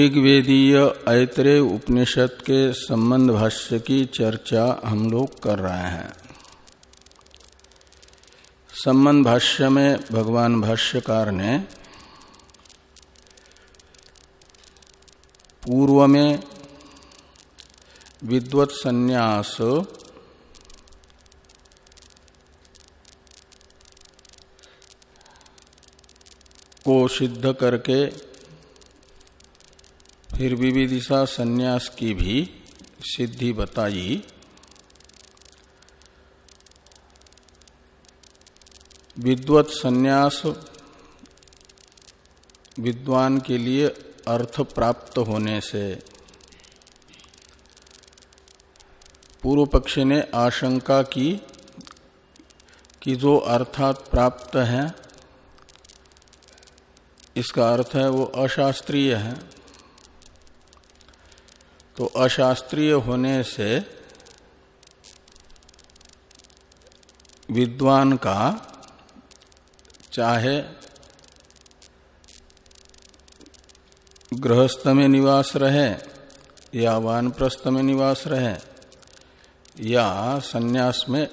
ऋग्वेदीय ऐतरे उपनिषद के संबंध भाष्य की चर्चा हम लोग कर रहे हैं। संबंध भाष्य में भगवान भाष्यकार ने पूर्व में विद्वत संन्यास को सिद्ध करके फिर विविदिशा संन्यास की भी सिद्धि बताई। विद्वत संन्यास विद्वान के लिए अर्थ प्राप्त होने से पूर्व पक्ष ने आशंका की कि जो अर्थात प्राप्त है, इसका अर्थ है वो अशास्त्रीय है। तो अशास्त्रीय होने से विद्वान का चाहे गृहस्थ में निवास रहे या वानप्रस्थ में निवास रहे या सन्यास में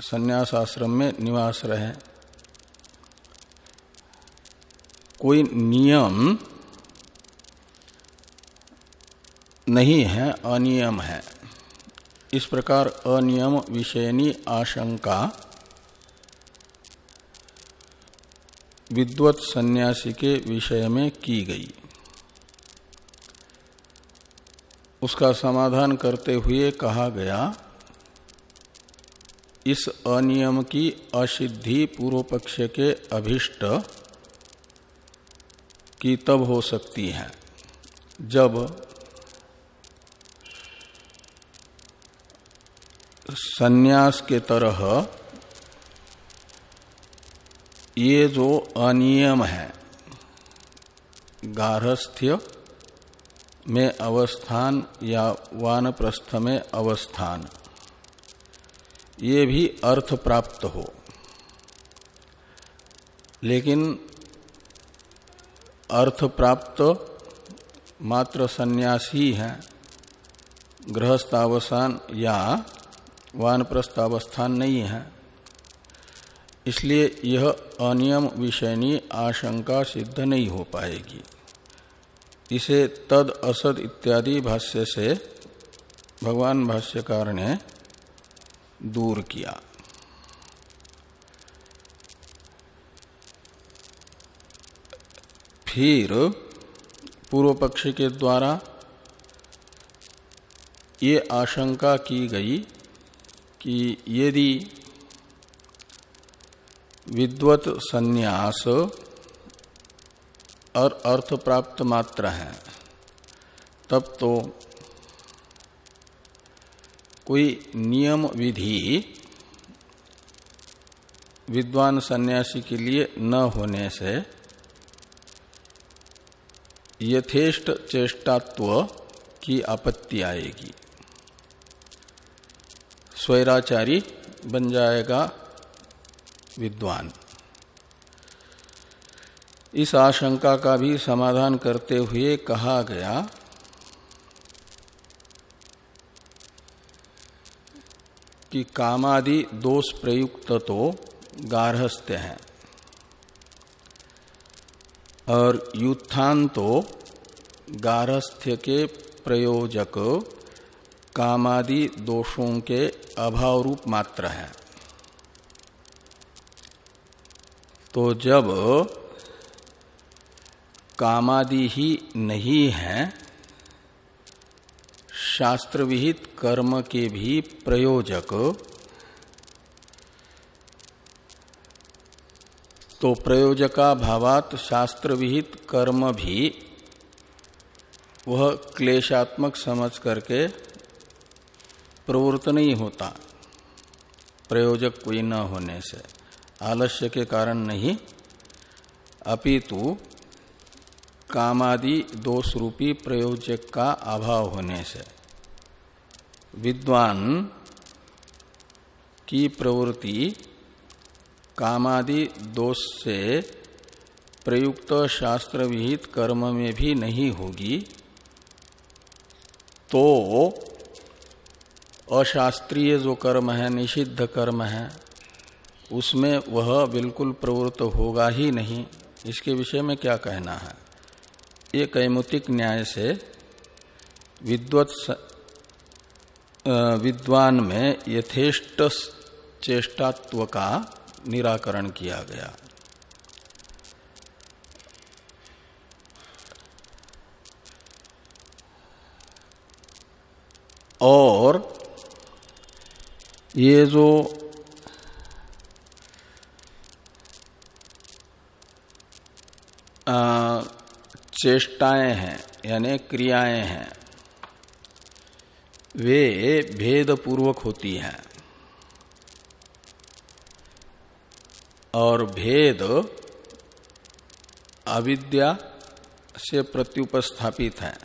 सन्यास आश्रम में निवास रहे। कोई नियम नहीं है, अनियम है। इस प्रकार अनियम विषयनी आशंका। विद्वत सन्यासी के विषय में की गई। उसका समाधान करते हुए कहा गया, इस अनियम की असिद्धि पूर्व पक्ष के अभिष्ट की तब हो सकती है, जब सन्यास के तरह ये जो अनियम है, गारहस्थ्य में अवस्थान या वानप्रस्थ में अवस्थान, ये भी अर्थ प्राप्त हो। लेकिन अर्थ प्राप्त मात्र सन्यास ही, गृहस्थावसान या वानप्रस्थ अवस्थान नहीं है। इसलिए यह अनियम विषयनी आशंका सिद्ध नहीं हो पाएगी। इसे तद असद इत्यादि भाष्य से भगवान भाष्यकार ने दूर किया। फिर पूर्व पक्ष के द्वारा ये आशंका की गई कि यदि विद्वत संन्यास और अर्थ प्राप्त मात्र है, तब तो कोई नियम विधि विद्वान सन्यासी के लिए न होने से यथेष्ट चेष्टात्व की आपत्ति आएगी। स्वैराचारी बन जाएगा विद्वान। इस आशंका का भी समाधान करते हुए कहा गया, कि कामादि दोष प्रयुक्त तो गार्हस्थ्य है, और युत्थान तो गारहस्थ्य के प्रयोजक कामादि दोषों के अभाव रूप मात्र है। तो जब कामादि ही नहीं है शास्त्र विहित कर्म के भी प्रयोजक तो प्रयोजका भावात शास्त्र विहित कर्म भी वह क्लेशात्मक समझ करके प्रवृत्त नहीं होता। प्रयोजक कोई न होने से। आलस्य के कारण नहीं। अपितु कामादि दोष रूपी प्रयोजक का अभाव होने से। विद्वान की प्रवृत्ति कामादि दोष से प्रयुक्त शास्त्र विहित कर्म में भी नहीं होगी। तो अशास्त्रीय जो कर्म है, निषिद्ध कर्म है, उसमें वह बिल्कुल प्रवृत्त होगा ही नहीं। इसके विषय में क्या कहना है? ये कैमुतिक न्याय से विद्वत विद्वान में यथेष्ट चेष्टात्व का निराकरण किया गया। और ये जो चेष्टाएँ हैं, यानी क्रियाएँ हैं। वे भेद पूर्वक होती हैं। और भेद अविद्या से प्रत्युपस्थापित है।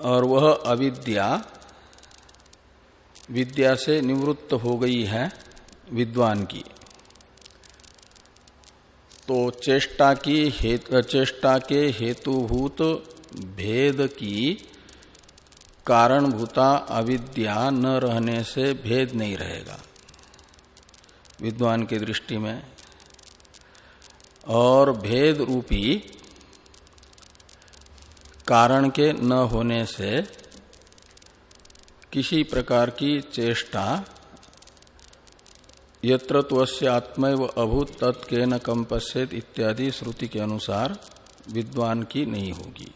और वह अविद्या विद्या से निवृत्त हो गई है विद्वान की। तो चेष्टा की हेतु चेष्टा के हेतुभूत भेद की कारणभूता अविद्या न रहने से भेद नहीं रहेगा। विद्वान की दृष्टि में और भेद रूपी कारण के न होने से किसी प्रकार की चेष्टा यत्र त्वस्य आत्मैव अभूत तत्के न कंपस्यत इत्यादि श्रुति के अनुसार विद्वान की नहीं होगी।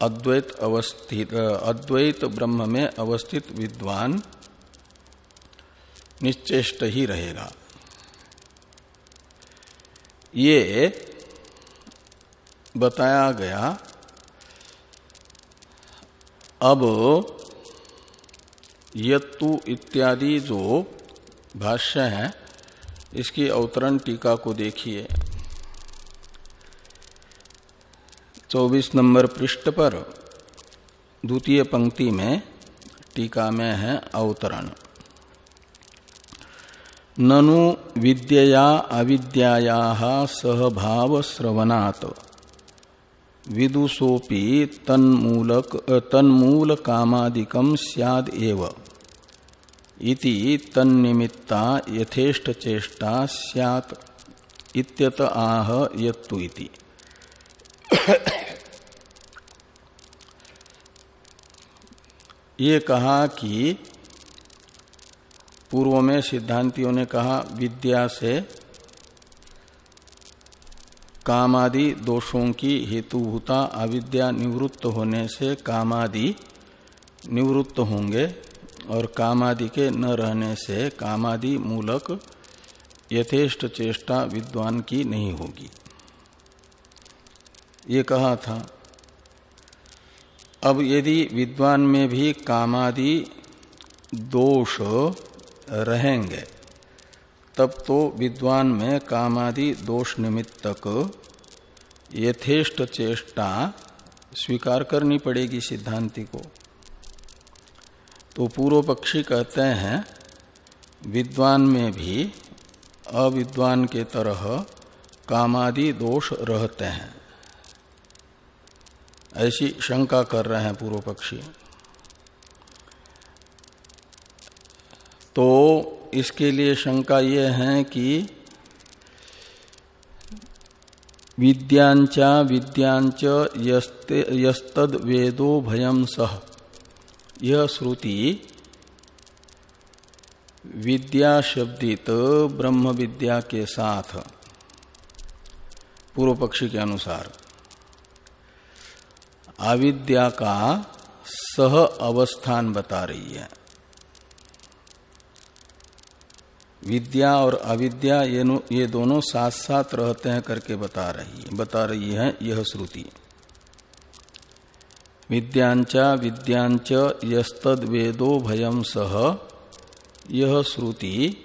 अद्वैत अवस्थित, अद्वैत ब्रह्म में अवस्थित विद्वान निश्चेष्ट ही रहेगा। ये बताया गया, अब यत्तु इत्यादि जो भाष्य है, इसकी अवतरण टीका को देखिए। चौबीस नंबर पृष्ठ पर द्वितीय पंक्ति में टीका में है अवतरण। ननु विद्यया अविद्याया सहभाव तन्मूलक तन्मूल कामादिकम सियाद एव इति तन्निमित्ता यथेष्ट चेष्टा स्यात् इत्यत आह यत्तु इति। ये कहा कि पूर्व में सिद्धांतियों ने कहा, विद्या से कामादि दोषों की हेतुभूता अविद्या निवृत्त होने से कामादि निवृत्त होंगे। और कामादि के न रहने से कामादि मूलक यथेष्ट चेष्टा विद्वान की नहीं होगी। ये कहा था, अब यदि विद्वान में भी कामादि दोष रहेंगे, तब तो विद्वान में कामादि दोष निमित्तक यथेष्ट चेष्टा स्वीकार करनी पड़ेगी सिद्धांति को। तो पूर्व पक्षी कहते हैं, विद्वान में भी अविद्वान के तरह कामादि दोष रहते हैं। ऐसी शंका कर रहे हैं पूर्व पक्षी। तो इसके लिए शंका ये है कि विद्यांचा विद्यांच यस्तद वेदो भयम सह। यह श्रुति विद्या शब्दित ब्रह्म विद्या के साथ। पूर्व पक्षी के अनुसार। अविद्या का सह अवस्थान बता रही है। विद्या और अविद्या ये, ये दोनों साथ साथ रहते हैं करके बता रही है बता रही है यह श्रुति। विद्यांचा विद्यांच यस्तद वेदो भयम सह। यह श्रुति,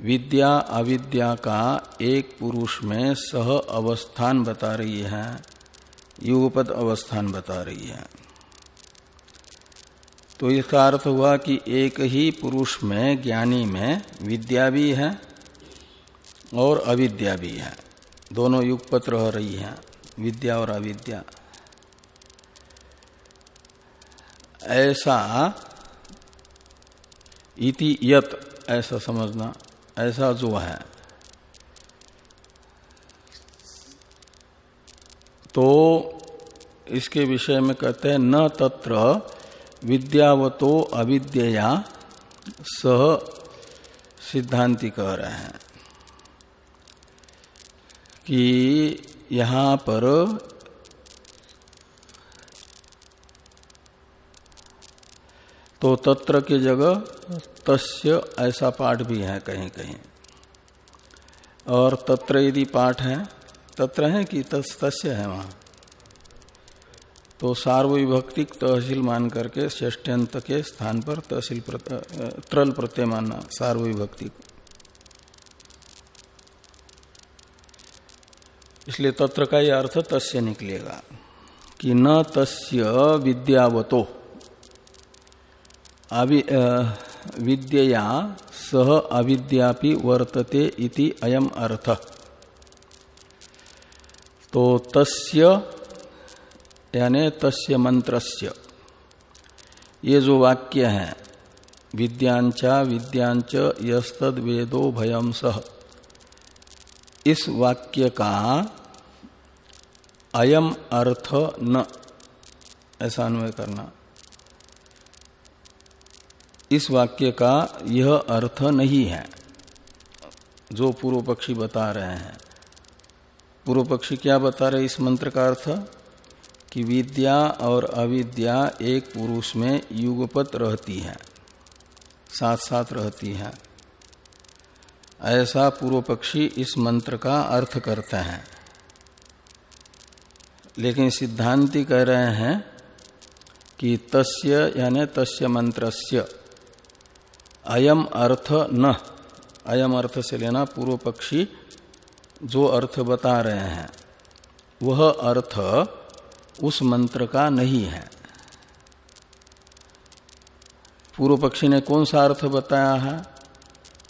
विद्या अविद्या का एक पुरुष में सह अवस्थान बता रही है, युगपद अवस्थान बता रही है। तो इसका अर्थ हुआ कि एक ही पुरुष में, ज्ञानी में विद्या भी है और अविद्या भी है। दोनों युगपत रह रही हैं, विद्या और अविद्या। ऐसा इति यत, ऐसा समझना, ऐसा जो है। तो इसके विषय में कहते हैं, न तत्र विद्यावतो अविद्या सह सिद्धांति कह रहे हैं कि यहाँ पर तो तत्र के जगह तस्य ऐसा पाठ भी है कहीं कहीं। और तत्र यदि पाठ है, तत्र है कि तस्, तस्य है वहाँ। तो सार्वविभक्तिक तहसील मान करके ष्ठ्यंत के स्थान पर तहसील त्रल प्रत्यय मानना, सार्वविभक्तिक। इसलिए तत्र का यह अर्थ तस्य निकलेगा कि न तस्य विद्यावतो। विद्या सह अविद्यापि वर्तते इति अयम अर्थ। तो तस्य, यानी तस्य मंत्रस्य। ये जो वाक्य है, विद्यांचा, विद्यांच यस्तद वेदो भयम सह। इस वाक्य का अयम अर्थ न। ऐसा अन्वय करना। इस वाक्य का यह अर्थ नहीं है, जो पूर्व पक्षी बता रहे हैं। पूर्व पक्षी क्या बता रहे इस मंत्र का अर्थ? कि विद्या और अविद्या एक पुरुष में युगपत रहती है साथ साथ रहती है। ऐसा पूर्व पक्षी इस मंत्र का अर्थ करते हैं। लेकिन सिद्धांति कह रहे हैं कि तस्य, यानी तस्य मंत्रस्य अयम अर्थ न। अयम अर्थ से लेना पूर्व पक्षी जो अर्थ बता रहे हैं। वह अर्थ उस मंत्र का नहीं है। पूर्व पक्षी ने कौन सा अर्थ बताया है?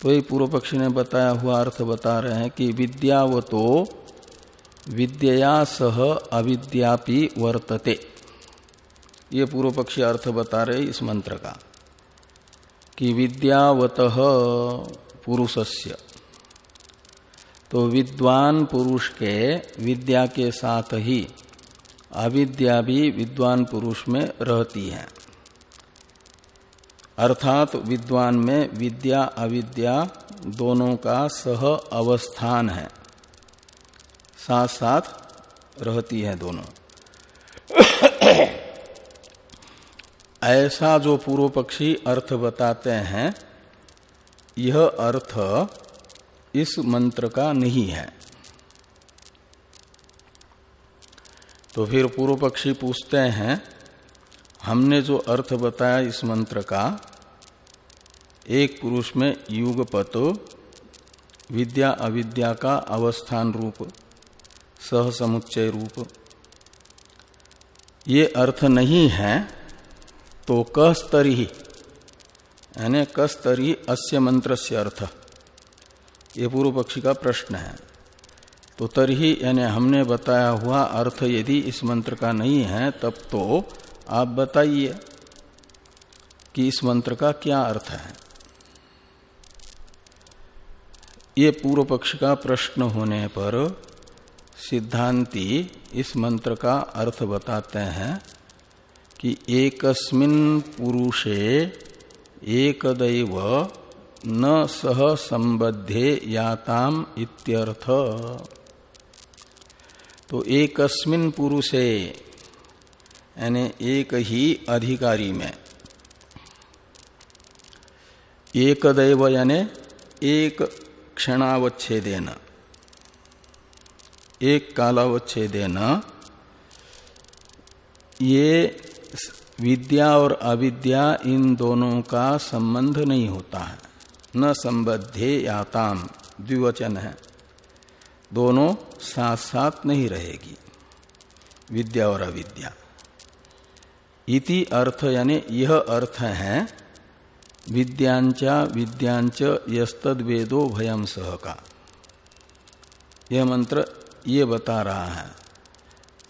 तो ही पूर्व पक्षी ने बताया हुआ अर्थ बता रहे हैं कि विद्यावतो विद्या सह अविद्यापि वर्तते। ये पूर्व पक्षी अर्थ बता रहे इस मंत्र का। कि विद्यावत पुरुषस्य। तो विद्वान पुरुष के विद्या के साथ ही अविद्या भी विद्वान पुरुष में रहती है। अर्थात विद्वान में विद्या, अविद्या दोनों का सह अवस्थान है। साथ साथ रहती है दोनों। ऐसा जो पूर्व पक्षी अर्थ बताते हैं, यह अर्थ इस मंत्र का नहीं है। तो फिर पूर्व पक्षी पूछते हैं, हमने जो अर्थ बताया इस मंत्र का, एक पुरुष में युगपत विद्या अविद्या का अवस्थान रूप सहसमुच्चय रूप, ये अर्थ नहीं है। तो कस्तरी यानी कस्तरी अस्य मंत्र से अर्थ। ये पूर्व पक्षी का प्रश्न है। तो तरही यानी हमने बताया हुआ अर्थ यदि इस मंत्र का नहीं है, तब तो आप बताइए कि इस मंत्र का क्या अर्थ है। ये पूर्व पक्ष का प्रश्न होने पर सिद्धांति इस मंत्र का अर्थ बताते हैं। कि एकस्मिन पुरुषे एकदैव न सह संबद्धे याताम इत्यर्थ। तो एकस्मिन पुरुषे, यानी एक ही अधिकारी में एक दैव यानी एक क्षणावच्छेदेन, एक कालावच्छेदेन, ये विद्या और अविद्या इन दोनों का संबंध नहीं होता है। न संबद्धे याताम, द्विवचन है। दोनों साथ साथ नहीं रहेगी। विद्या और अविद्या। इति अर्थ यानी यह अर्थ है, विद्यांचा विद्यांच यस्तद वेदो भयम सह का यह मंत्र ये बता रहा है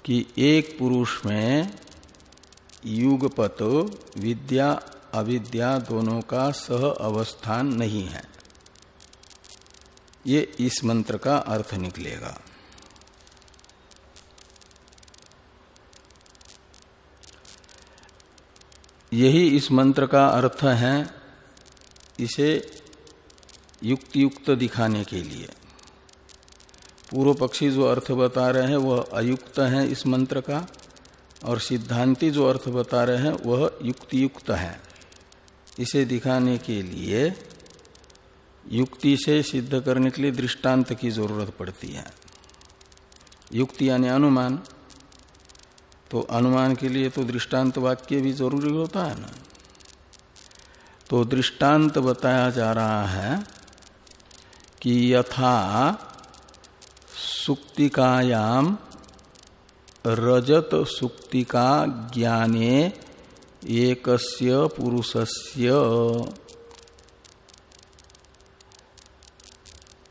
कि एक पुरुष में युगपत, विद्या, अविद्या दोनों का सह अवस्थान नहीं है। ये इस मंत्र का अर्थ निकलेगा। यही इस मंत्र का अर्थ है इसे युक्त युक्त दिखाने के लिए। पूर्व पक्षी जो अर्थ बता रहे हैं, वह अयुक्त है इस मंत्र का। और सिद्धांति जो अर्थ बता रहे हैं, वह युक्त युक्त है। इसे दिखाने के लिए युक्ति से सिद्ध करने के लिए दृष्टांत की ज़रूरत पड़ती है। युक्ति यानी अनुमान। तो अनुमान के लिए तो दृष्टांत वाक्य भी ज़रूरी होता है ना। तो दृष्टांत बताया जा रहा है कि यथा सुक्तिकायाम रजत सुक्ति का ज्ञाने एकस्य पुरुषस्य।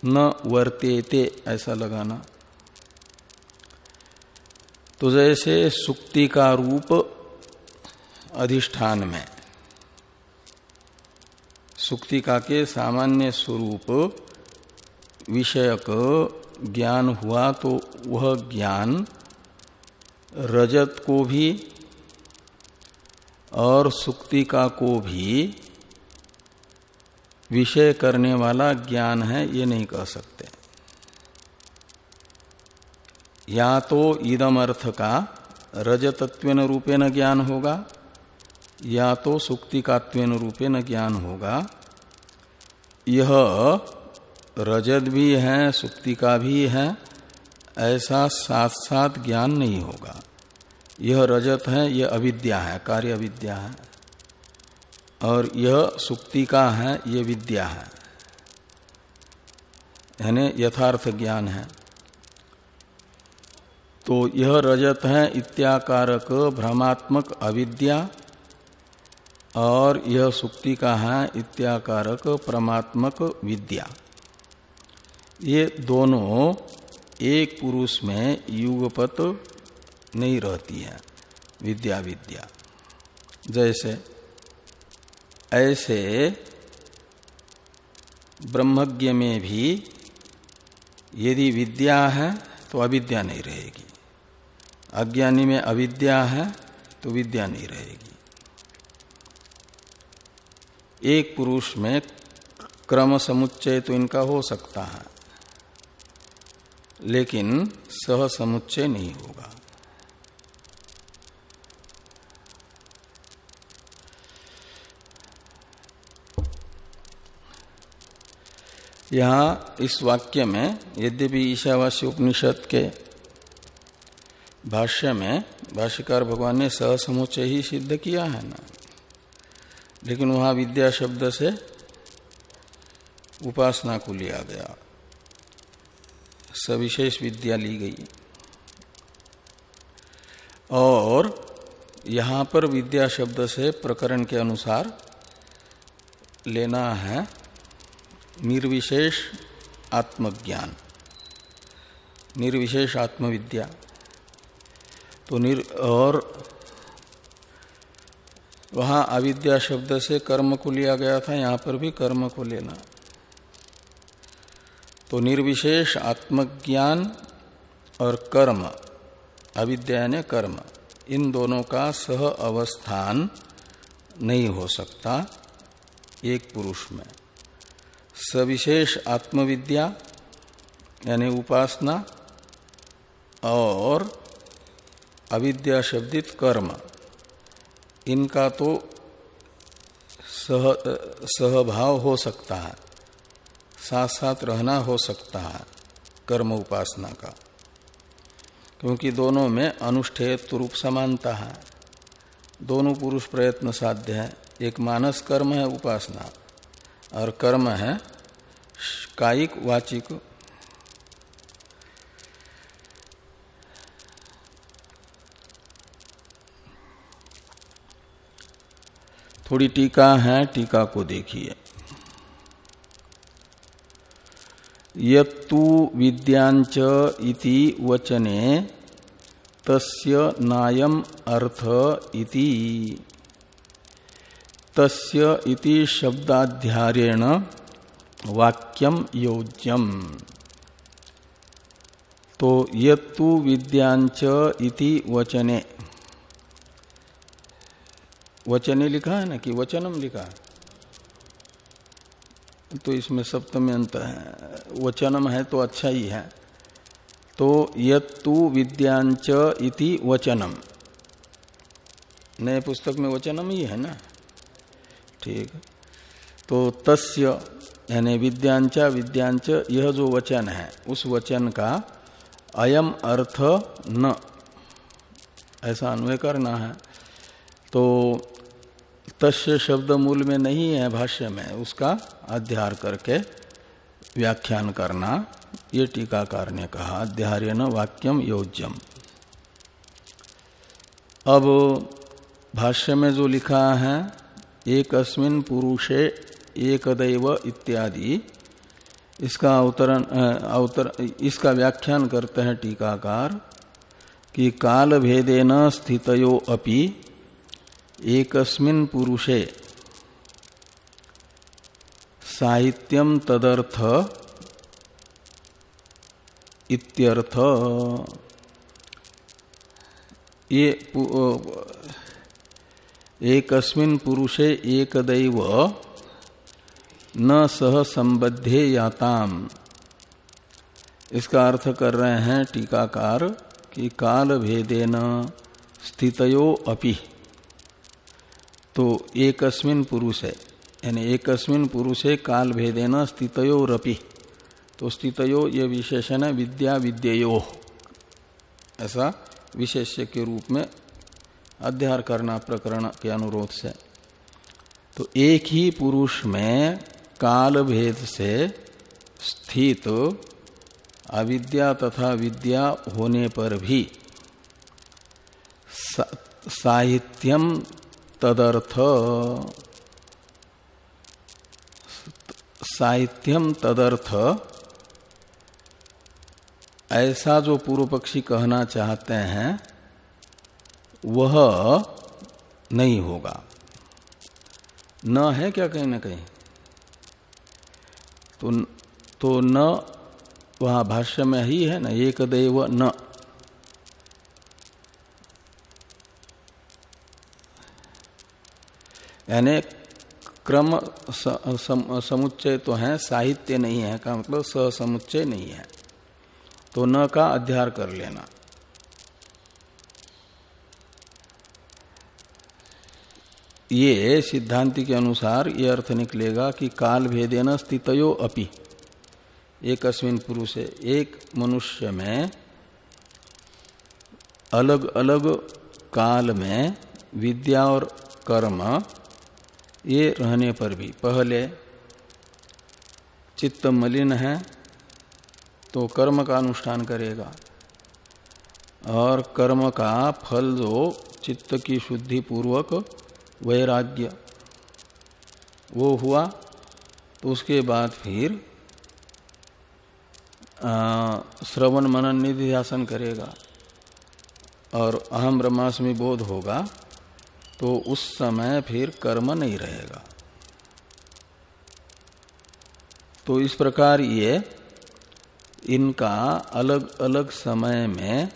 न वर्तेते, ऐसा लगाना। तो जैसे सुक्ति का रूप अधिष्ठान में सुक्तिका के सामान्य स्वरूप विषयक ज्ञान हुआ तो वह ज्ञान रजत को भी और सुक्तिका को भी विषय करने वाला ज्ञान है, ये नहीं कह सकते। या तो इदम अर्थ का रजतत्वेन रूपेण ज्ञान होगा, या तो सुक्तिकात्वेन रूपेण ज्ञान होगा। यह रजत भी है, सुक्तिका भी है ऐसा साथ साथ ज्ञान नहीं होगा। यह रजत है, यह अविद्या है, कार्य अविद्या है। और यह सुक्ति का है, यह विद्या है। यानी यथार्थ ज्ञान है। तो यह रजत है, इत्याकारक, भ्रमात्मक, अविद्या। और यह सुक्ति का है, इत्याकारक, परमात्मक, विद्या। ये दोनों एक पुरुष में युगपत नहीं रहती है, विद्या विद्या। जैसे, ऐसे ब्रह्मज्ञ में भी यदि विद्या है तो अविद्या नहीं रहेगी। अज्ञानी में अविद्या है तो विद्या नहीं रहेगी। एक पुरुष में क्रम समुच्चय तो इनका हो सकता है। लेकिन सह समुच्चय नहीं होगा। यहाँ इस वाक्य में यद्यपि ईशावासी उपनिषद के भाष्य में भाष्यकार भगवान ने सह समुच्चय ही सिद्ध किया है ना, लेकिन वहाँ विद्या शब्द से उपासना को लिया गया। सविशेष विद्या ली गई। और यहाँ पर विद्या शब्द से प्रकरण के अनुसार लेना है निर्विशेष आत्मज्ञान। निर्विशेष आत्मविद्या। तो निर और वहाँ अविद्या शब्द से कर्म को लिया गया था, यहाँ पर भी कर्म को लेना। तो निर्विशेष आत्मज्ञान और कर्म, अविद्या ने कर्म, इन दोनों का सह अवस्थान नहीं हो सकता एक पुरुष में। सविशेष आत्मविद्या यानी उपासना और अविद्या शब्दित कर्म, इनका तो सह सहभाव हो सकता है। साथ साथ रहना हो सकता है, कर्म उपासना का। क्योंकि दोनों में अनुष्ठेय रूप समानता है। दोनों पुरुष प्रयत्न साध्य है। एक मानस कर्म है उपासना, और कर्म है कायिक वाचिक। थोड़ी टीका है, टीका को देखिए। यत्तु विद्यांच इति वचने, तस्य नायम अर्थ इति। तस्य इति शब्दाध्यारेण वाक्यम योज्यम। तो यत्तु विद्यांच इति वचने। वचने लिखा है ना कि वचनम लिखा है? तो इसमें सप्तमी अंत है। वचनम है तो अच्छा ही है। तो यत्तु विद्यांच इति वचनम। नए पुस्तक में वचनम ही है ना? ठीक। तो तस्य, यानी विद्यांचा, विद्यांच, यह जो वचन है, उस वचन का अयम अर्थ न। ऐसा अन्वय करना है। तो तस्य शब्द मूल में नहीं है भाष्य में, उसका अध्यार करके व्याख्यान करना। ये टीकाकार ने कहा अध्यार्य न वाक्यम योज्यम। अब भाष्य में जो लिखा है एक पुरुषे एक दैव इत्यादि, इसका अवतरण अवतर, इसका व्याख्यान करते हैं टीकाकार कि काल भेदेन स्थितयो अपि एकस्मिन पुरुषे साहित्यम तदर्थ इत्यर्थ। ये एकस्मिन पुरुषे एकदैव न सह संबद्धे याताम इसका अर्थ कर रहे हैं टीकाकार कि काल भेदेन स्थितयो अपि। तो एकस्मिन पुरुष है यानी एकस्मिन पुरुषे काल भेदेन स्थितयो रपि। तो स्थितयो ये विशेषण है विद्या विद्यो ऐसा विशेष्य के रूप में अध्यार करना प्रकरण के अनुरोध से। तो एक ही पुरुष में काल भेद से स्थित अविद्या तथा विद्या होने पर भी साहित्यम तदर्थ। साहित्यम तदर्थ। ऐसा जो पूर्व पक्षी कहना चाहते हैं, वह नहीं होगा। न है क्या कहीं ना कहीं? तो तो न, वहाँ भाष्य में ही है ना एक देव न। यानी क्रम समुच्चय तो है, साहित्य नहीं है का मतलब समुच्चय नहीं है। तो न का अध्यार कर लेना। ये सिद्धांति के अनुसार ये अर्थ निकलेगा कि काल भेदेन स्थितयो अपि। एक पुरुष है। एक मनुष्य में अलग अलग काल में विद्या और कर्म ये रहने पर भी। पहले, चित्त मलिन है तो कर्म का अनुष्ठान करेगा। और कर्म का फल जो चित्त की शुद्धि पूर्वक वैराग्य। वो हुआ तो उसके बाद फिर श्रवण मनन निधिध्यासन करेगा। और अहम ब्रह्मास्मि बोध होगा। तो उस समय फिर कर्म नहीं रहेगा। तो इस प्रकार ये इनका अलग अलग समय में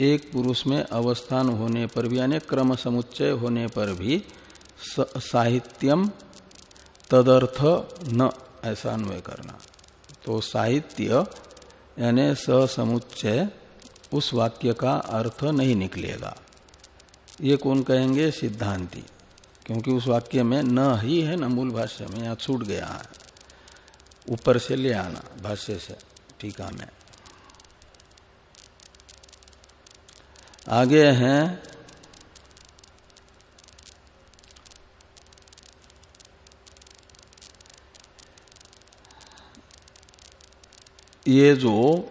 एक पुरुष में अवस्थान होने पर भी, यानी क्रम समुच्चय होने पर भी साहित्यम तदर्थ न, ऐसा अन्वय करना। तो साहित्य, यानी समुच्चय उस वाक्य का अर्थ नहीं निकलेगा। ये कौन कहेंगे? सिद्धांति। क्योंकि उस वाक्य में न ही है, न मूल भाष्य में, यहाँ छूट गया है। ऊपर से ले आना, भाष्य से, टीका में। आगे हैं, ये जो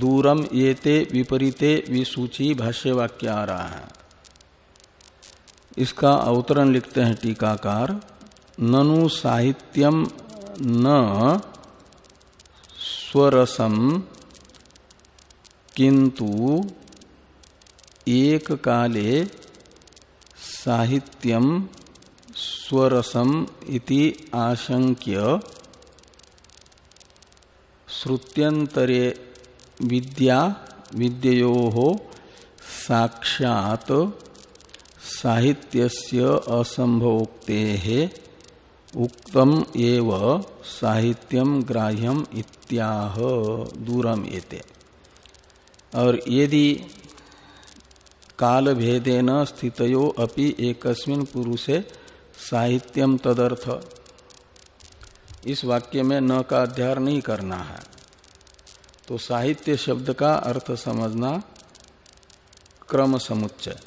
दूरम येते विपरीते विसूची भाष्य वाक्य आ रहा है इसका अवतरण लिखते हैं टीकाकार, ननु साहित्यम न स्वरसम किंतु एक काले साहित्यम स्वरसम इति आशंक्य श्रुत्यंतरे विद्या विद्यो साक्षात साहित्यस्य असंभवोक्ते उक्तम एव साहित्यम ग्राह्यम इत्याह दूरम एते। और यदि काल भेदेन स्थितयो अपि एकस्मिन पुरुषे साहित्यम तदर्थ। इस वाक्य में न का अध्यार नहीं करना है। तो साहित्य शब्द का अर्थ समझना क्रम समुच्चय।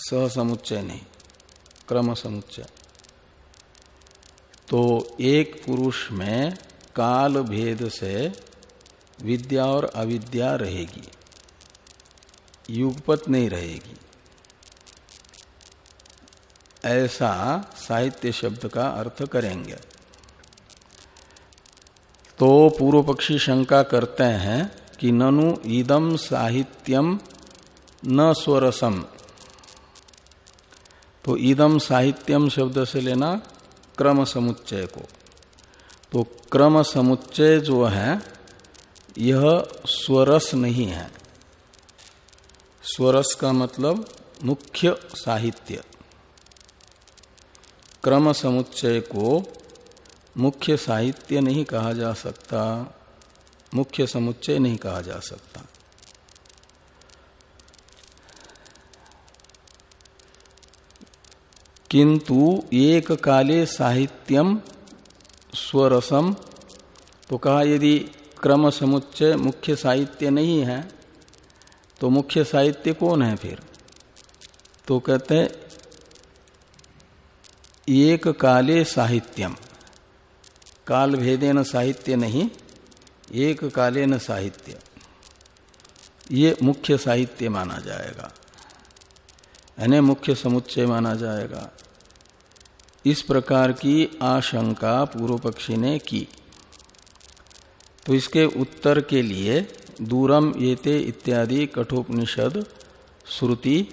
सह समुच्चय नहीं, क्रम समुच्चय। तो एक पुरुष में काल भेद से विद्या और अविद्या रहेगी, युगपत नहीं रहेगी। ऐसा साहित्य शब्द का अर्थ करेंगे। तो पूर्व पक्षी शंका करते हैं कि ननु इदम साहित्यम न स्वरसम तो इदम साहित्यम शब्द से लेना क्रम समुच्चय को। तो क्रम समुच्चय जो है, यह स्वरस नहीं है। स्वरस का मतलब मुख्य साहित्य। क्रम समुच्चय को मुख्य साहित्य नहीं कहा जा सकता, मुख्य समुच्चय नहीं कहा जा सकता। किंतु एक काले साहित्यम स्वरसम तो कहा यदि क्रम समुच्चय मुख्य साहित्य नहीं है तो मुख्य साहित्य कौन है फिर? तो कहते एक काले साहित्यम। काल भेदेन साहित्य नहीं, एक काले न साहित्य। ये मुख्य साहित्य माना जाएगा। यानी मुख्य समुच्चय माना जाएगा। इस प्रकार की आशंका पूर्व पक्षी ने की। तो इसके उत्तर के लिए दूरम येते इत्यादि कठोपनिषद श्रुति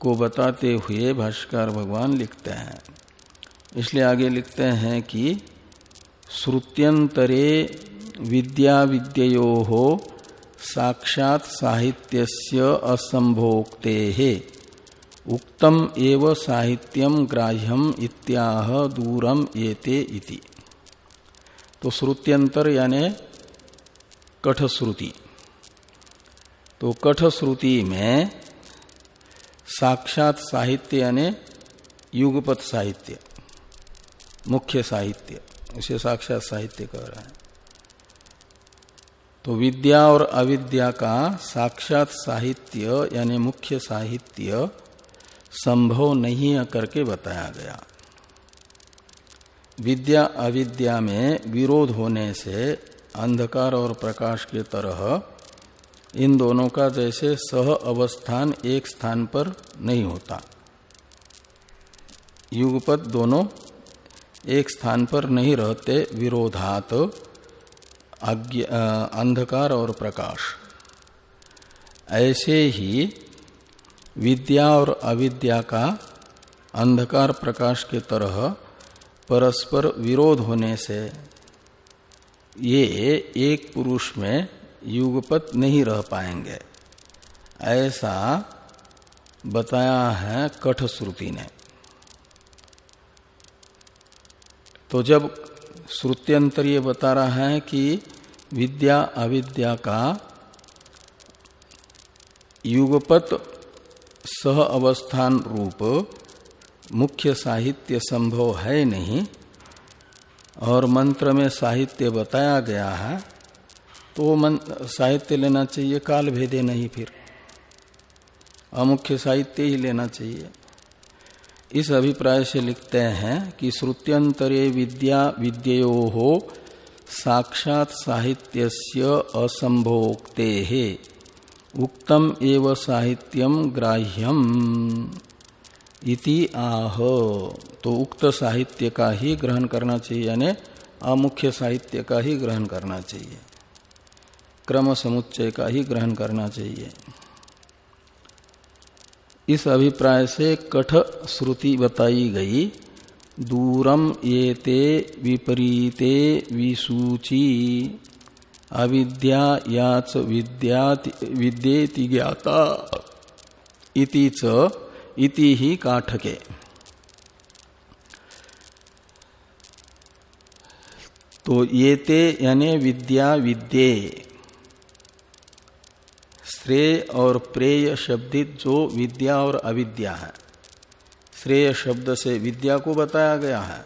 को बताते हुए भाष्कर भगवान लिखते हैं। इसलिए आगे लिखते हैं कि श्रुत्यंतरे विद्या विद्यो हो साक्षात साहित्यस्य असंभोक्ते उक्तम एव साहित्यम ग्राह्यम इत्याह दूरम येते इति। तो श्रुत्यंतर यानी कठश्रुति। तो कठश्रुति में साक्षात साहित्य यानी युगपत साहित्य। मुख्य साहित्य उसे साक्षात साहित्य कह रहे हैं। तो विद्या और अविद्या का साक्षात साहित्य, यानी मुख्य साहित्य, संभव नहीं है करके बताया गया। विद्या अविद्या में विरोध होने से अंधकार और प्रकाश के तरह इन दोनों का जैसे सह अवस्थान एक स्थान पर नहीं होता। युगपत दोनों एक स्थान पर नहीं रहते विरोधात अंधकार और प्रकाश। ऐसे ही विद्या और अविद्या का अंधकार प्रकाश के तरह परस्पर विरोध होने से ये एक पुरुष में युगपत नहीं रह पाएँगे। ऐसा बताया है कठ श्रुति ने। तो जब श्रुत्यंतर ये बता रहा है कि विद्या अविद्या का युगपत सह अवस्थान रूप मुख्य साहित्य संभव है नहीं, और मंत्र में साहित्य बताया गया है तो वो साहित्य लेना चाहिए काल भेदे नहीं फिर। अमुख्य साहित्य ही लेना चाहिए। इस अभिप्राय से लिखते हैं कि श्रुत्यंतरे विद्या विद्यो हो साक्षात साहित्यस्य असंभोक्ते। उक्तम एव साहित्यम ग्राह्यम इति आह। तो उक्त साहित्य का ही ग्रहण करना चाहिए, यानी अमुख्य साहित्य का ही ग्रहण करना चाहिए। क्रम समुच्चय का ही ग्रहण करना चाहिए। इस अभिप्राय से कठ श्रुति बताई गई, दूरम येते विपरीते विसूची, अविद्या याच विद्यात विद्येति ज्ञाता, इति च, इति ही काठके। तो येते यानी विद्या विद्ये। श्रेय और प्रेय शब्दित जो विद्या और अविद्या है। श्रेय शब्द से विद्या को बताया गया है,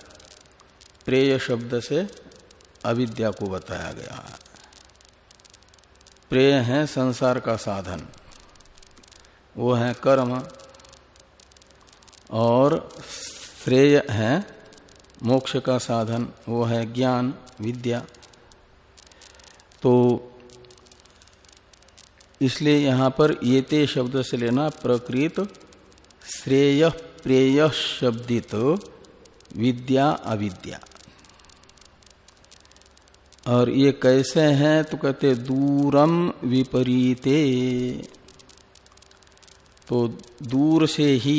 प्रेय शब्द से अविद्या को बताया गया है। प्रेय है संसार का साधन, वो है कर्म, और श्रेय है मोक्ष का साधन, वो है ज्ञान, विद्या। तो इसलिए यहाँ पर येते शब्द से लेना प्रकृत श्रेय प्रेय शब्दित विद्या अविद्या। और ये कैसे हैं तो कहते दूरम विपरीते। तो दूर से ही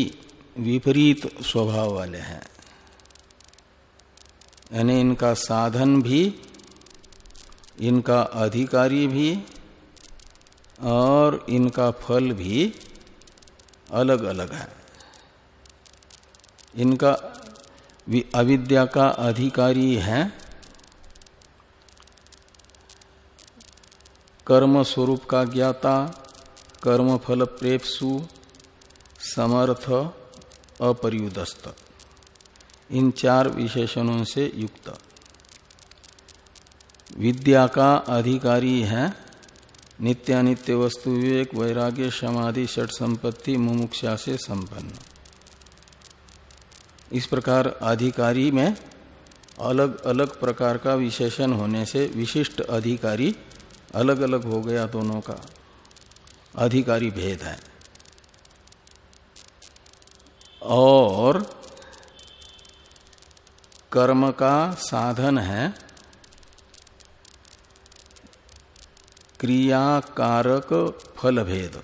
विपरीत स्वभाव वाले हैं। यानी इनका साधन भी, इनका अधिकारी भी और इनका फल भी अलग अलग है। इनका अविद्या का अधिकारी है। कर्म स्वरूप का ज्ञाता कर्म फल प्रेपसु, समर्थ, अपरियुदस्त। इन चार विशेषणों से युक्त। विद्या का अधिकारी है। नित्यानित्य वस्तु विवेक, वैराग्य, समाधि, षट संपत्ति, मुमुक्षा से संपन्न। इस प्रकार अधिकारी में अलग अलग प्रकार का विशेषण होने से विशिष्ट अधिकारी अलग अलग हो गया दोनों का। अधिकारी भेद है। और कर्म का साधन है क्रियाकारक फल भेद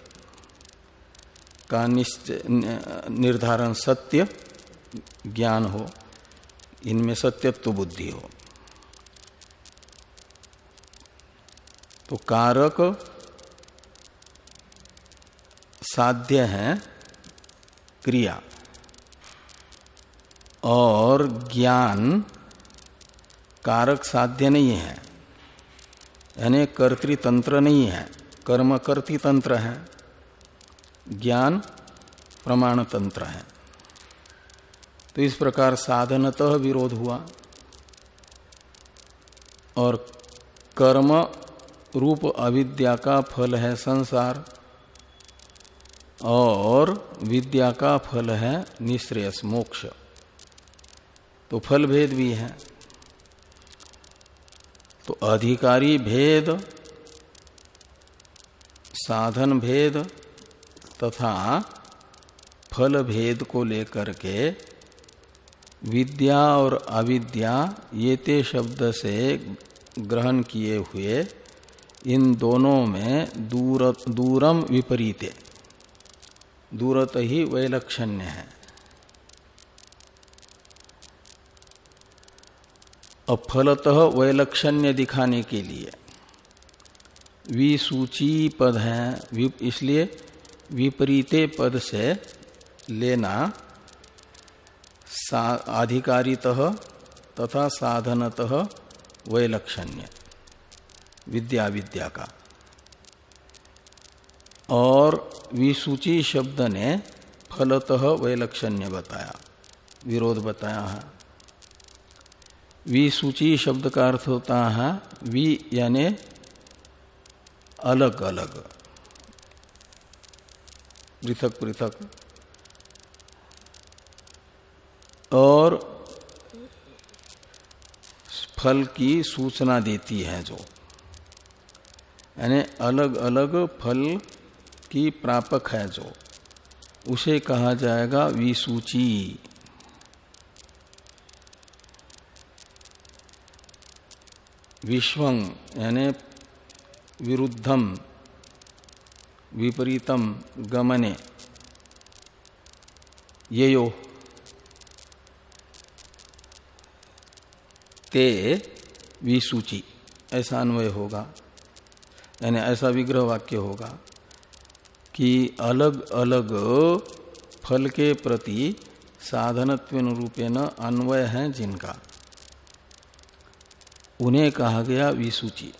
का निर्धारण सत्य, ज्ञान हो, इनमें सत्यत्व बुद्धि हो। तो कारक साध्य है क्रिया और ज्ञान कारक साध्य नहीं है। यानी कर्तृतंत्र नहीं है, कर्म कर्तृतंत्र है, ज्ञान प्रमाण तंत्र है। तो इस प्रकार साधनतः विरोध हुआ और कर्म रूप अविद्या का फल है संसार और विद्या का फल है निश्रेयस मोक्ष। तो फल भेद भी है। तो अधिकारी भेद, साधन भेद तथा फल भेद को लेकर के विद्या और अविद्या, ये ते शब्द से ग्रहण किए हुए इन दोनों में दूर, दूरम विपरीत। दूरत ही वैलक्षण्य है। फलतः वैलक्षण्य दिखाने के लिए। विसूची पद है इसलिए विपरीते पद से लेना आधिकारित तथा साधनत वैलक्षण्य। विद्या विद्या का। और विसूची शब्द ने फलतः वैलक्षण्य बताया, विरोध बताया है। विसूची शब्द का अर्थ होता है, वि यानी अलग अलग। पृथक पृथक। और फल की सूचना देती है जो। यानी अलग अलग फल की प्रापक है जो। उसे कहा जाएगा विसूची। विश्वं, यानी विरुद्धम विपरीतम गमने ये यो ते विसूची, ऐसा अन्वय होगा। यानी ऐसा विग्रह वाक्य होगा कि अलग अलग फल के प्रति साधनत्व रूपेण अन्वय है जिनका। उन्हें कहा गया विसूची।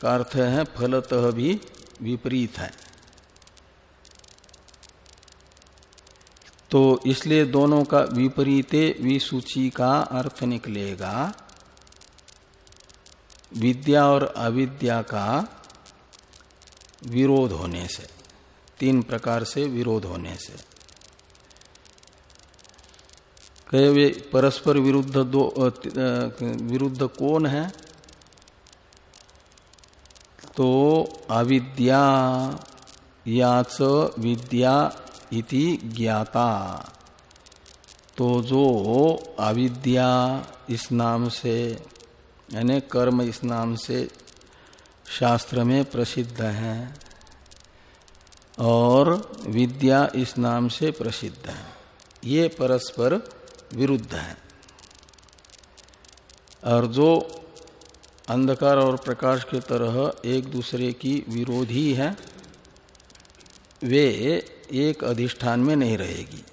का अर्थ है, फलतः भी विपरीत है। तो इसलिए दोनों का विपरीते विसूची का अर्थ निकलेगा। विद्या और अविद्या का विरोध होने से, तीन प्रकार से विरोध होने से। कहे वे परस्पर विरुद्ध दो विरुद्ध कौन है? तो अविद्या याच विद्या इति ज्ञाता। तो जो अविद्या इस नाम से, यानी कर्म इस नाम से शास्त्र में प्रसिद्ध है और विद्या इस नाम से प्रसिद्ध है। ये परस्पर विरुद्ध है। और जो अंधकार और प्रकाश के तरह एक दूसरे की विरोधी है, वे एक अधिष्ठान में नहीं रहेगी।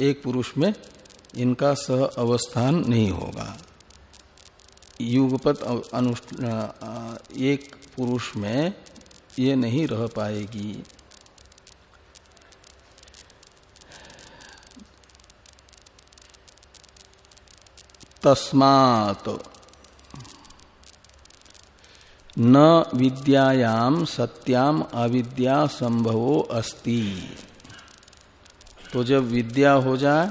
एक पुरुष में इनका सह अवस्थान नहीं होगा। युगपत एक पुरुष में ये नहीं रह पाएगी। तस्मात। न विद्यायाम सत्याम अविद्या संभवो अस्ति। तो जब विद्या हो जाए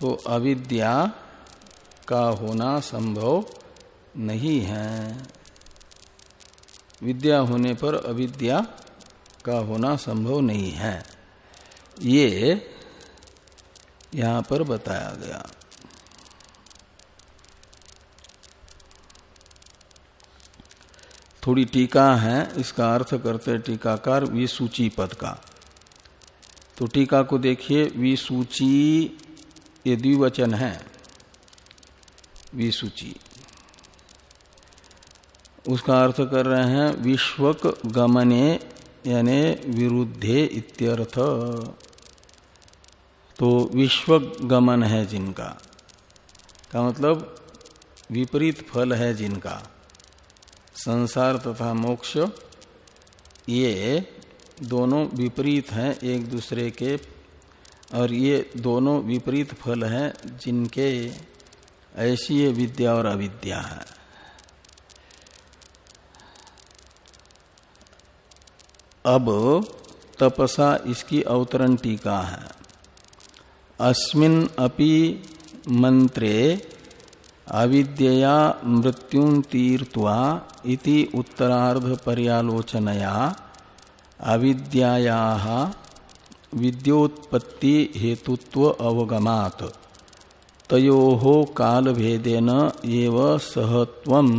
तो अविद्या का होना संभव नहीं है। विद्या होने पर अविद्या का होना संभव नहीं है। ये यहाँ पर बताया गया। थोड़ी टीका है, इसका अर्थ करते टीकाकार विसूची पद का। तो टीका को देखिए, विसूची ये द्विवचन है। विसूची। उसका अर्थ कर रहे हैं, विश्वक गमने यानी विरुद्धे इत्यर्थ। तो विश्व गमन है जिनका। का मतलब विपरीत फल है जिनका। संसार तथा मोक्ष, ये दोनों विपरीत हैं एक दूसरे के, और ये दोनों विपरीत फल हैं जिनके ऐसी ये विद्या और अविद्या है। अब तपसा इसकी अवतरण टीका है। अस्मिन अपि मंत्रे अविद्या मृत्यु तीर्वा इति उत्तरार्ध पर्यालोचनया अविद्याया विद्योत्पत्ति हेतुत्व अवगमात। तयो काल भेदेन एव सहत्वम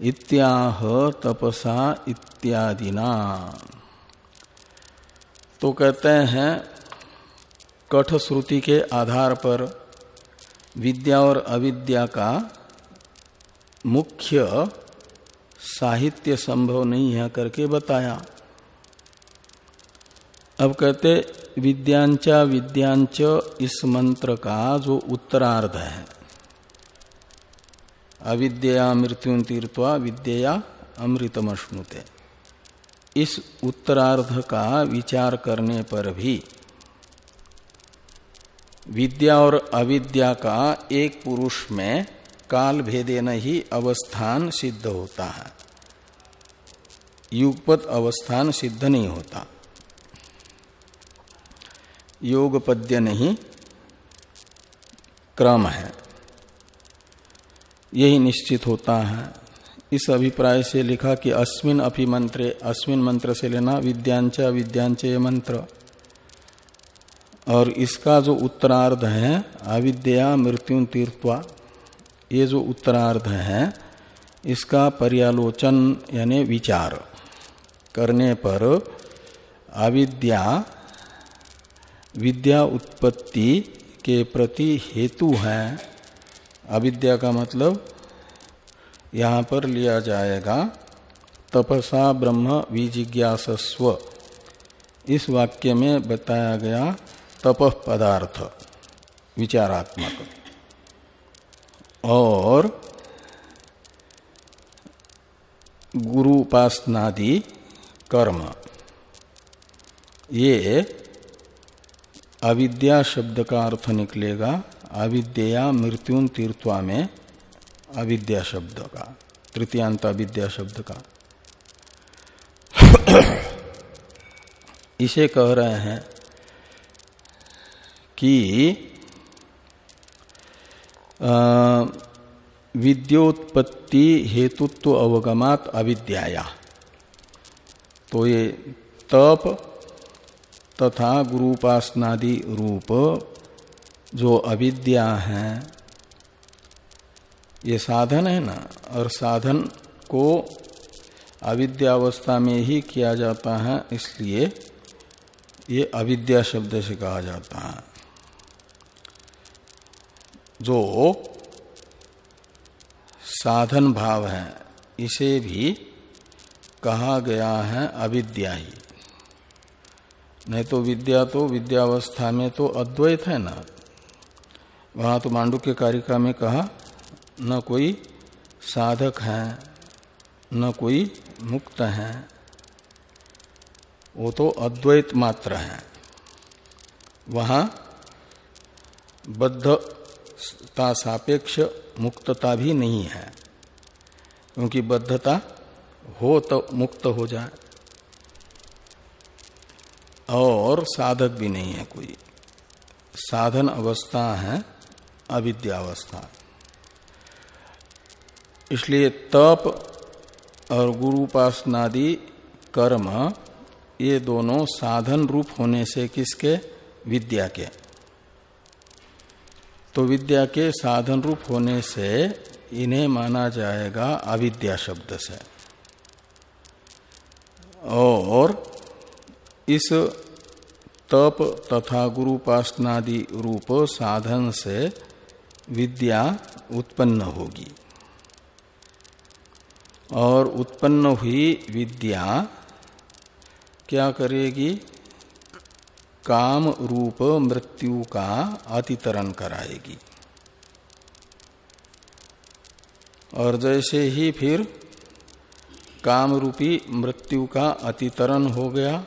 इत्याह तपसा इत्यादिना। तो कहते हैं कठ श्रुति के आधार पर विद्या और अविद्या का मुख्य साहित्य संभव नहीं है करके बताया। अब कहते, विद्यांचा, विद्यांच इस मंत्र का जो उत्तरार्ध है। अविद्या मृत्यु तीर्थवा विद्या अमृतमश्नुते। इस उत्तरार्ध का विचार करने पर भी विद्या और अविद्या का एक पुरुष में काल भेदेन ही अवस्थान सिद्ध होता है। युगपत अवस्थान सिद्ध नहीं होता। योग पद्य नहीं, क्रम है। यही निश्चित होता है। इस अभिप्राय से लिखा कि अस्मिन अभिमंत्रे अस्मिन मंत्र से लेना विद्यांच विद्यांच मंत्र। और इसका जो उत्तरार्ध है, अविद्या मृत्यु तीर्थवा ये जो उत्तरार्ध है, इसका पर्यालोचन यानी विचार करने पर अविद्या, विद्या उत्पत्ति के प्रति हेतु है। अविद्या का मतलब यहाँ पर लिया जाएगा, तपसा ब्रह्म विजिज्ञासस्व। इस वाक्य में बताया गया तप पदार्थ, विचारात्मक। और गुरु उपासनादि कर्म। ये अविद्या शब्द का अर्थ निकलेगा, अविद्या मृत्यु तीर्थवा में अविद्या शब्द का, तृतीयांत अविद्या शब्द का। इसे कह रहे हैं कि विद्योत्पत्ति हेतुत्व अवगमात अविद्याया। तो ये तप तथा गुरुपासनादि रूप जो अविद्या है, ये साधन है ना? और साधन को अविद्यावस्था में ही किया जाता है, इसलिए ये अविद्या शब्द से कहा जाता है। जो साधन भाव है, इसे भी कहा गया है अविद्या ही नहीं तो विद्या तो विद्यावस्था में तो अद्वैत है ना। वहाँ तो मांडू के कारिका में कहा, न कोई साधक है, न कोई मुक्त है, वो तो अद्वैत मात्र है। वहाँ बद्धता सापेक्ष मुक्तता भी नहीं है। क्योंकि बद्धता हो तो मुक्त हो जाए। और साधक भी नहीं है कोई। साधन अवस्था है, अविद्यावस्था। इसलिए तप और गुरुपासनादि कर्म, ये दोनों साधन रूप होने से किसके? विद्या के। तो विद्या के साधन रूप होने से इन्हें माना जाएगा अविद्या शब्द से। और इस तप तथा गुरुपासनादि रूप साधन से विद्या उत्पन्न होगी। और उत्पन्न हुई विद्या क्या करेगी? काम रूप मृत्यु का अतितरण कराएगी। और जैसे ही फिर काम रूपी मृत्यु का अतितरण हो गया,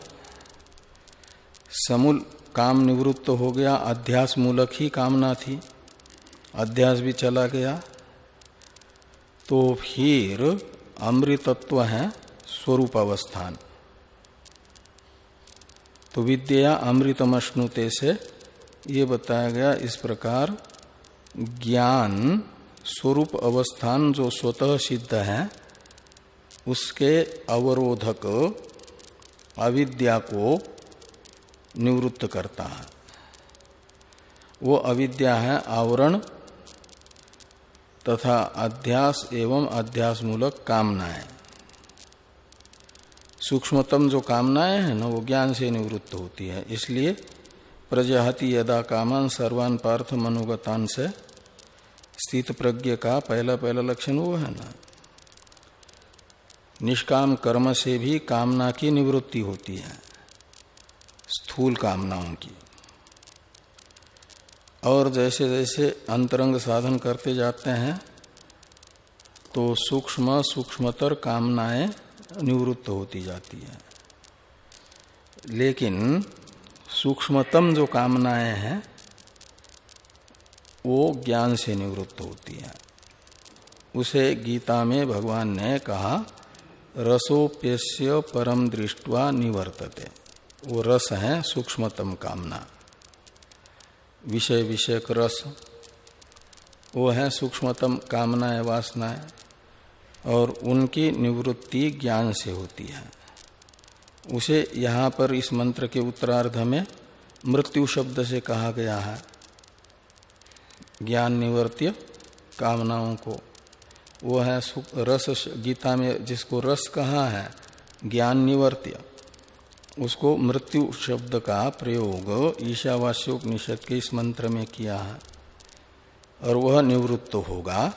समूल काम निवृत्त हो गया, अध्यास मूलक ही कामना थी, अध्यास भी चला गया तो फिर अमृतत्व है स्वरूप अवस्थान। तो विद्या अमृतमश्नुते से ये बताया गया इस प्रकार, ज्ञान स्वरूप अवस्थान जो स्वतः सिद्ध है, उसके अवरोधक अविद्या को निवृत्त करता है। वो अविद्या है आवरण तथा अध्यास एवं अध्यास मूलक कामनाएँ। सूक्ष्मतम जो कामनाएँ हैं ना, वो ज्ञान से निवृत्त होती है। इसलिए प्रजाति यदा कामान सर्वान पार्थ मनोगतान से। स्थित प्रज्ञ का पहला पहला लक्षण वो है ना। निष्काम कर्म से भी कामना की निवृत्ति होती है। स्थूल कामनाओं की। और जैसे जैसे अंतरंग साधन करते जाते हैं तो सूक्ष्म सूक्ष्मतर कामनाएँ निवृत्त होती जाती है। लेकिन सूक्ष्मतम जो कामनाएँ हैं, वो ज्ञान से निवृत्त होती है। उसे गीता में भगवान ने कहा, रसोप्यस्य परम दृष्टवा निवर्तते। वो रस है सूक्ष्मतम कामना। विषय विषयक रस। वो है सूक्ष्मतम कामनाएँ, वासनाएँ। और उनकी निवृत्ति ज्ञान से होती है। उसे यहाँ पर इस मंत्र के उत्तरार्ध में मृत्यु शब्द से कहा गया है। ज्ञान निवर्त्य कामनाओं को। वो है रस, गीता में जिसको रस कहा है, ज्ञान निवर्त्य। उसको मृत्यु शब्द का प्रयोग ईशावास्योपनिषद के इस मंत्र में किया है। और वह निवृत्त होगा।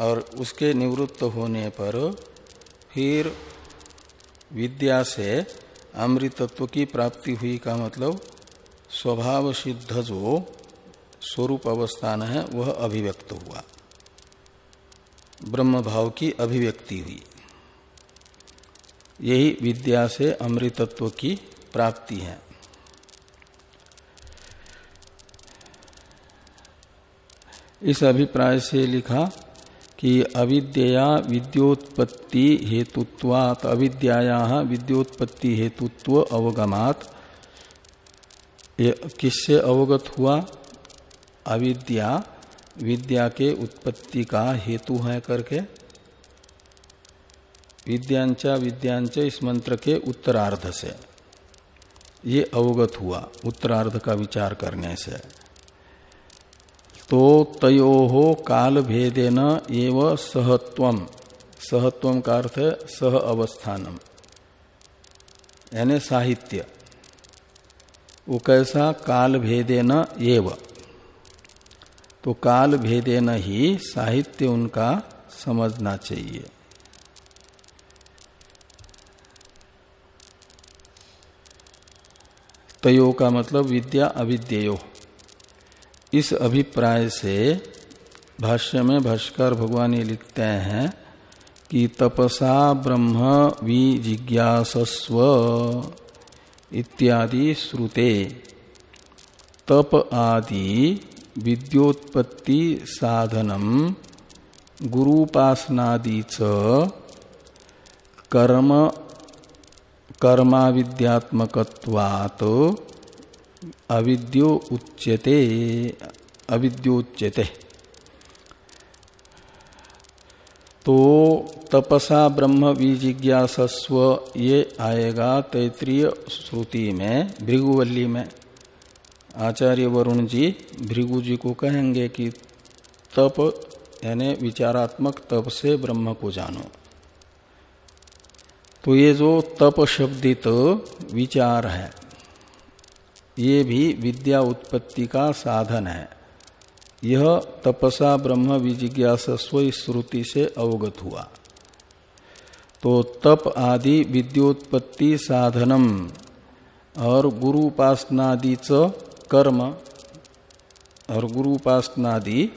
और उसके निवृत्त होने पर फिर विद्या से अमृतत्व की प्राप्ति हुई का मतलब स्वभाव सिद्ध जो स्वरूप अवस्थान है, वह अभिव्यक्त हुआ। ब्रह्म भाव की अभिव्यक्ति हुई। यही विद्या से अमृतत्व की प्राप्ति है। इस अभिप्राय से लिखा कि अविद्या विद्योत्पत्ति हेतुत्वात अविद्या विद्योत्पत्ति हेतुत्व अवगमात। किससे अवगत हुआ? अविद्या, विद्या के उत्पत्ति का हेतु है करके। विद्यांचा, विद्यांच इस मंत्र के उत्तरार्ध से। ये अवगत हुआ उत्तरार्ध का विचार करने से। तो तयो हो काल भेदेन एव सहत्व सहत्व का अर्थ है सह अवस्थानम। यानी साहित्य। वो कैसा? काल भेदेन एव। तो काल भेदेन ही साहित्य उनका समझना चाहिए। तयो का मतलब विद्या अविद्यो इस अभिप्राय से भाष्य में भाष्कर भगवान ये लिखते हैं कि तपसा ब्रह्म विजिज्ञासस्व इत्यादि श्रुते। तप आदि विद्योत्पत्ति साधनम गुरुपासनादि कर्म कर्माविद्यात्मकवात अविद्यो उच्यते। अविद्योच्यते तो तपसा ब्रह्म विजिज्ञासस्व ये आएगा तैतरीय श्रुति में, भृगुवल्ली में। आचार्य वरुण जी भृगु जी को कहेंगे कि तप, यानी विचारात्मक तप से ब्रह्म को जानो। तो ये जो तप शब्दित विचार है ये भी विद्या उत्पत्ति का साधन है। यह तपसा ब्रह्म विजिज्ञासस्व श्रुति से अवगत हुआ। तो तप आदि विद्योत्पत्ति साधनम और गुरु उपासनादि च कर्म और गुरु उपासनादि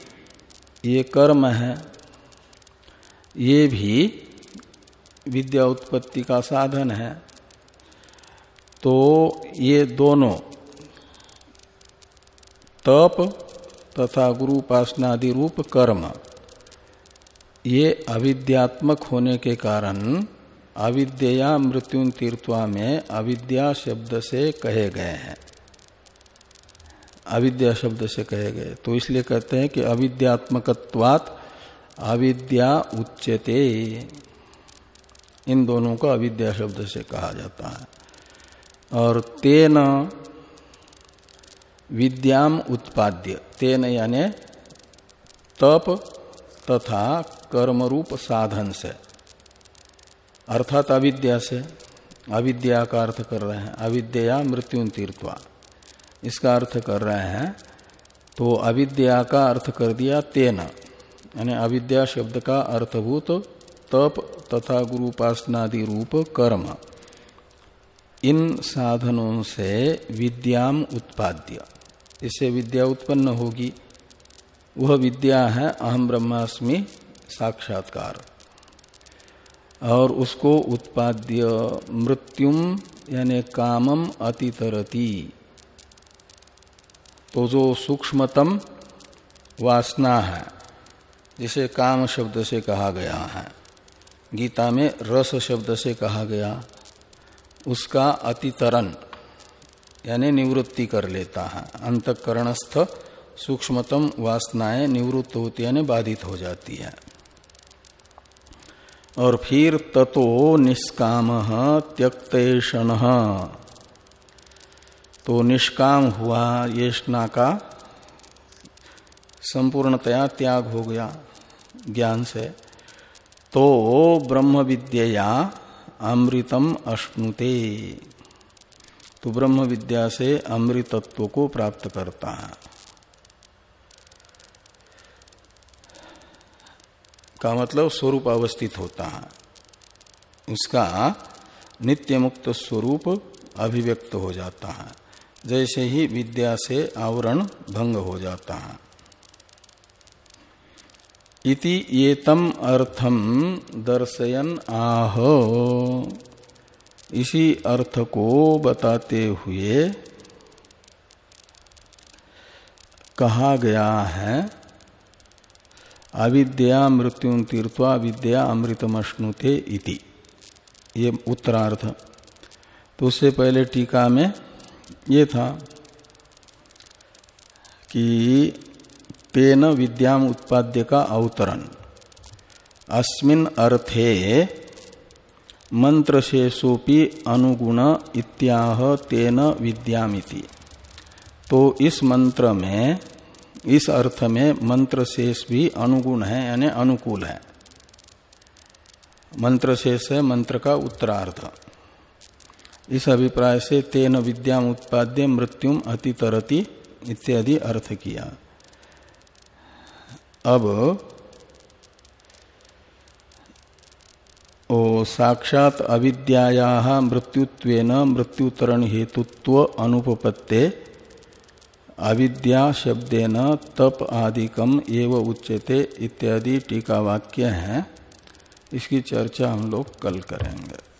ये कर्म है। ये भी विद्या उत्पत्ति का साधन है। तो ये दोनों तप तथा गुरु उपासनादि रूप कर्म। ये अविद्यात्मक होने के कारण अविद्या मृत्यु तीर्थवा में अविद्या शब्द से कहे गए हैं। अविद्या शब्द से कहे गए। तो इसलिए कहते हैं कि अविद्यात्मकत्वात अविद्या उच्चते इन दोनों को अविद्या शब्द से कहा जाता है। और तेन विद्याम उत्पाद्य। तेन यानि तप तथा कर्मरूप साधन से। अर्थात अविद्या से। अविद्या का अर्थ कर रहे हैं। अविद्या मृत्यु तीर्थवा इसका अर्थ कर रहे हैं तो अविद्या का अर्थ कर दिया तेन। यानी अविद्या शब्द का अर्थभूत तप तथा गुरुपासनादि रूप कर्म। इन साधनों से विद्याम उत्पाद्य। इससे विद्या उत्पन्न होगी। वह विद्या है अहम ब्रह्मास्मि, साक्षात्कार। और उसको उत्पाद्य मृत्युम, यानी कामम अतितरती। तो जो सूक्ष्मतम वासना है, जिसे काम शब्द से कहा गया है, गीता में रस शब्द से कहा गया, उसका अतितरण। यानी निवृत्ति कर लेता है। अंतकरणस्थ सूक्ष्मतम वासनाएँ निवृत्त होती यानी बाधित हो जाती है। और फिर ततो निष्काम त्यक्तेषण तो निष्काम हुआ, येष्णा का संपूर्णतया त्याग हो गया ज्ञान से। तो ब्रह्म विद्या अमृतम अश्नुते। तो ब्रह्म विद्या से अमृतत्व को प्राप्त करता है। का मतलब स्वरूप अवस्थित होता है। उसका नित्य मुक्त स्वरूप अभिव्यक्त हो जाता है। जैसे ही विद्या से आवरण भंग हो जाता है। इति येतम अर्थम दर्शयन आह। इसी अर्थ को बताते हुए कहा गया है, अविद्या मृत्यु तीर्थवा विद्या अमृतमश्नुते इति। ये उत्तरार्थ। तो उससे पहले टीका में ये था कि तेन विद्याम उत्पाद्य का अवतरण। अस्मिन अर्थे मंत्र शेषोपि अनुगुण इत्याह तेन विद्यामिति। तो इस मंत्र में, इस अर्थ में मंत्र शेष भी अनुगुण है, यानी अनुकूल है। मंत्र शेष है, मंत्र का उत्तरार्थ इस अभिप्राय से तेन विद्याम उत्पाद्य मृत्युम अतितरति इत्यादि अर्थ किया। अब ओ साक्षात अविद्या मृत्युत्वेन मृत्युतरण हेतुत्व अनुपपत्ते। अविद्या शब्देन तप आदिकम एव उच्यते इत्यादि टीका वाक्य हैं। इसकी चर्चा हम लोग कल करेंगे।